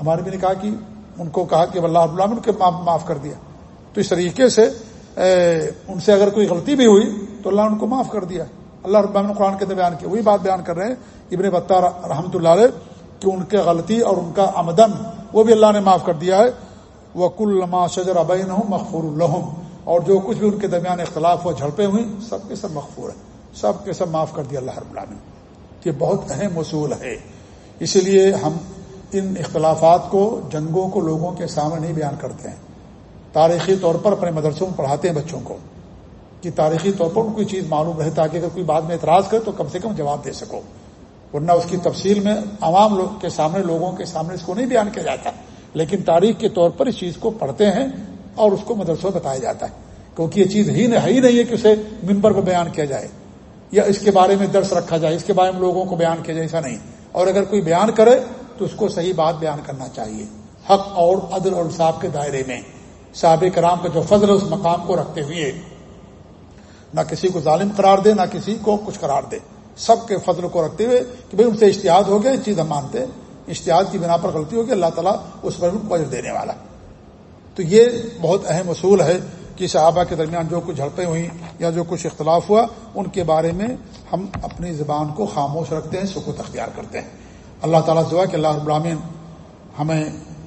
ہمارے بھی نے کہا کہ ان کو کہا کہ اللہ اللہ کے معاف کر دیا۔ تو اس طریقے سے ان سے اگر کوئی غلطی بھی ہوئی، تو اللہ ان کو معاف کر دیا۔ اللہ رب نے قرآن کے اندر بیان کیا۔ وہی بات بیان کر رہے ہیں ابن بطا رحمۃ اللہ علیہ، کہ ان کے غلطی اور ان کا آمدن، وہ بھی اللہ نے معاف کر دیا ہے۔ وہ کل لما شجر ابین مغفور الحم اور جو کچھ بھی ان کے درمیان اختلاف ہو جھڑپیں ہوئی سب کے سب مغفور ہے سب کے سب معاف کر دیا اللہ رب العالمین۔ یہ بہت اہم اصول ہے۔ اسی لیے ہم ان اختلافات کو، جنگوں کو لوگوں کے سامنے نہیں بیان کرتے ہیں۔ تاریخی طور پر اپنے مدرسوں میں پڑھاتے ہیں بچوں کو۔ کہ تاریخی طور پر ان کوئی چیز معلوم رہے تاکہ اگر کوئی بعد میں اعتراض کرے تو کم سے کم جواب دے سکو۔ ورنہ اس کی تفصیل میں عوام لوگ کے سامنے، لوگوں کے سامنے اس کو نہیں بیان کیا جاتا۔ لیکن تاریخ کے طور پر اس چیز کو پڑھتے ہیں۔ اور اس کو مدرسوں میں بتایا جاتا ہے۔ کیونکہ یہ چیز ہی نہیں نہیں ہے کہ اسے ممبر پہ بیان کیا جائے یا اس کے بارے میں درس رکھا جائے، اس کے بارے میں لوگوں کو بیان کیا جائے، ایسا نہیں۔ اور اگر کوئی بیان کرے تو اس کو صحیح بات بیان کرنا چاہیے۔ حق اور عدل اور انصاف کے دائرے میں۔ صحابہ کرام کا جو فضل ہے، اس مقام کو رکھتے ہوئے نہ کسی کو ظالم قرار دے، نہ کسی کو کچھ قرار دے۔ سب کے فضل کو رکھتے ہوئے کہ بھائی ان سے اشتہاد ہو گیا اس چیز ہم مانتے اشتہاد کی بنا پر غلطی ہوگی، اللہ تعالیٰ اس پر ان دینے والا۔ تو یہ بہت اہم اصول ہے کہ صحابہ کے درمیان جو کچھ جھڑپیں ہوئیں یا جو کچھ اختلاف ہوا، ان کے بارے میں ہم اپنی زبان کو خاموش رکھتے ہیں، سکوت اختیار کرتے ہیں۔ اللہ تعالیٰ دعا کہ اللہ ابراہین ہمیں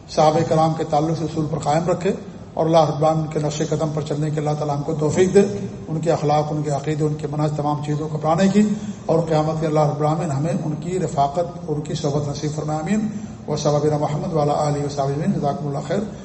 صحابہ کرام کے تعلق سے اصول پر قائم رکھے اور اللہ ابراہین کے نقش قدم پر چلنے کے اللہ تعالیٰ ہم کو توفیق دے، ان کے اخلاق، ان کے عقید ان کے مناظ تمام چیزوں کو اپنانے کی۔ اور قیامت کے اللہ ابراہین ہمیں ان کی رفاقت اور ان کی صحبت نصیب فرمامین و صابر محمد والا علیہ و صابین اللہ خیر۔